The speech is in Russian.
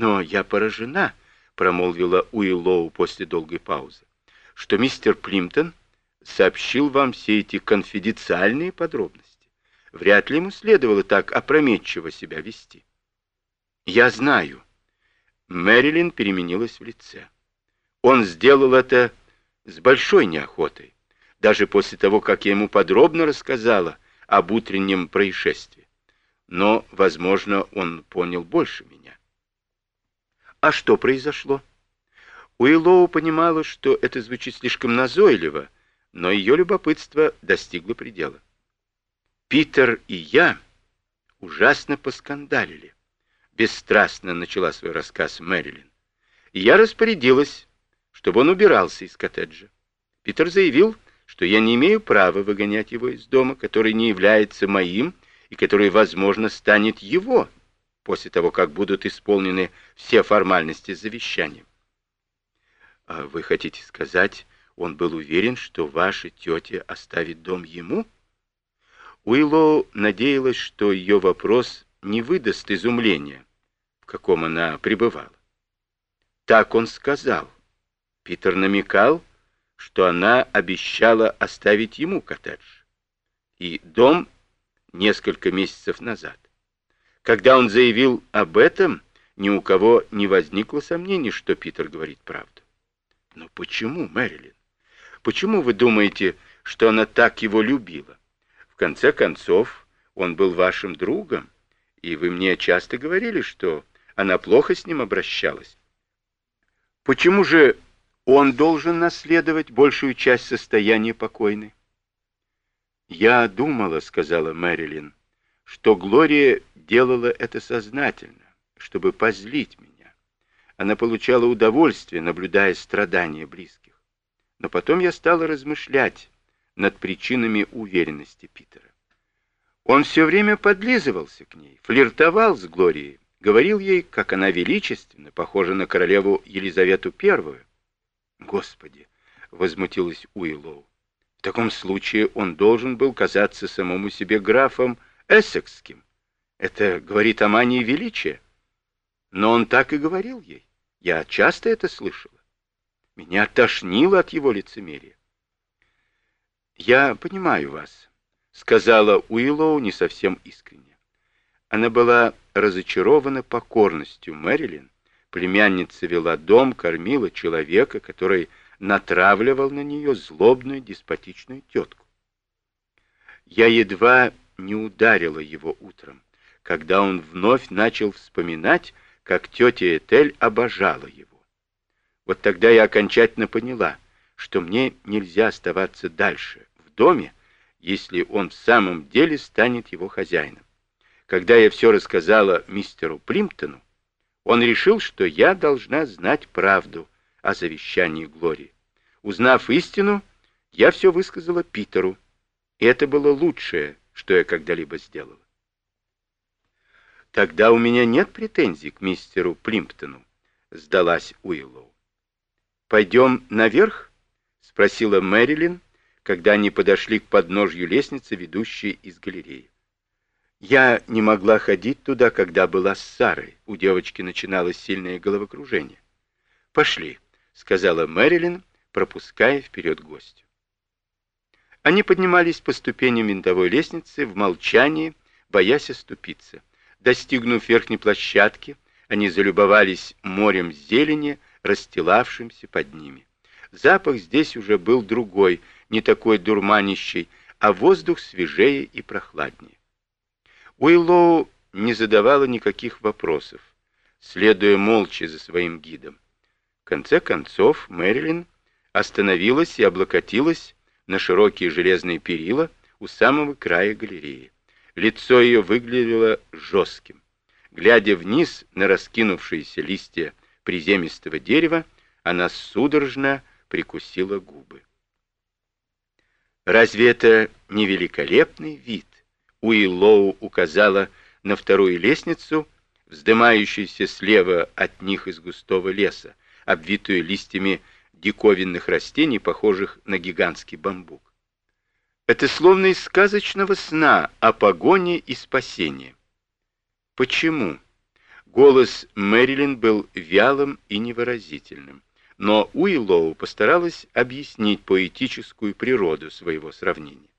Но я поражена, промолвила Уиллоу после долгой паузы, что мистер Плимптон сообщил вам все эти конфиденциальные подробности. Вряд ли ему следовало так опрометчиво себя вести. Я знаю. Мэрилин переменилась в лице. Он сделал это с большой неохотой, даже после того, как я ему подробно рассказала об утреннем происшествии. Но, возможно, он понял больше меня. А что произошло? Уиллоу понимала, что это звучит слишком назойливо, но ее любопытство достигло предела. Питер и я ужасно поскандалили. Бесстрастно начала свой рассказ Мэрилин. Я распорядилась, чтобы он убирался из коттеджа. Питер заявил, что я не имею права выгонять его из дома, который не является моим и который, возможно, станет его, после того, как будут исполнены все формальности завещания. А вы хотите сказать, он был уверен, что ваша тетя оставит дом ему? Уиллоу надеялась, что ее вопрос не выдаст изумления, в каком она пребывала. Так он сказал. Питер намекал, что она обещала оставить ему коттедж и дом несколько месяцев назад. Когда он заявил об этом, ни у кого не возникло сомнений, что Питер говорит правду. Но почему, Мэрилин? Почему вы думаете, что она так его любила? В конце концов, он был вашим другом, и вы мне часто говорили, что она плохо с ним обращалась. Почему же он должен наследовать большую часть состояния покойной? «Я думала», — сказала Мэрилин, — «что Глория делала это сознательно, чтобы позлить меня. Она получала удовольствие, наблюдая страдания близких. Но потом я стала размышлять над причинами уверенности Питера. Он все время подлизывался к ней, флиртовал с Глорией, говорил ей, как она величественна, похожа на королеву Елизавету Первую. «Господи!» — возмутилась Уиллоу. «В таком случае он должен был казаться самому себе графом Эссекским. Это говорит о мании величия. Но он так и говорил ей. Я часто это слышала. Меня тошнило от его лицемерия. «Я понимаю вас», — сказала Уиллоу не совсем искренне. Она была разочарована покорностью Мэрилин. Племянница вела дом, кормила человека, который натравливал на нее злобную деспотичную тетку. Я едва не ударила его утром, когда он вновь начал вспоминать, как тетя Этель обожала его. Вот тогда я окончательно поняла, что мне нельзя оставаться дальше, в доме, если он в самом деле станет его хозяином. Когда я все рассказала мистеру Плимптону, он решил, что я должна знать правду о завещании Глории. Узнав истину, я все высказала Питеру, и это было лучшее, что я когда-либо сделала. Тогда у меня нет претензий к мистеру Плимптону, сдалась Уиллоу. «Пойдем наверх?» — спросила Мэрилин, когда они подошли к подножью лестницы, ведущей из галереи. Я не могла ходить туда, когда была с Сарой. У девочки начиналось сильное головокружение. «Пошли», — сказала Мэрилин, пропуская вперед гостю. Они поднимались по ступеням винтовой лестницы в молчании, боясь оступиться. Достигнув верхней площадки, они залюбовались морем зелени, расстилавшимся под ними. Запах здесь уже был другой, не такой дурманящий, а воздух свежее и прохладнее. Уиллоу не задавала никаких вопросов, следуя молча за своим гидом. В конце концов Мэрилин остановилась и облокотилась на широкие железные перила у самого края галереи. Лицо ее выглядело жестким. Глядя вниз на раскинувшиеся листья приземистого дерева, она судорожно прикусила губы. «Разве это не великолепный вид?» Уиллоу указала на вторую лестницу, вздымающуюся слева от них из густого леса, обвитую листьями диковинных растений, похожих на гигантский бамбук. Это словно из сказочного сна о погоне и спасении. Почему? Голос Мэрилин был вялым и невыразительным, но Уиллоу постаралась объяснить поэтическую природу своего сравнения.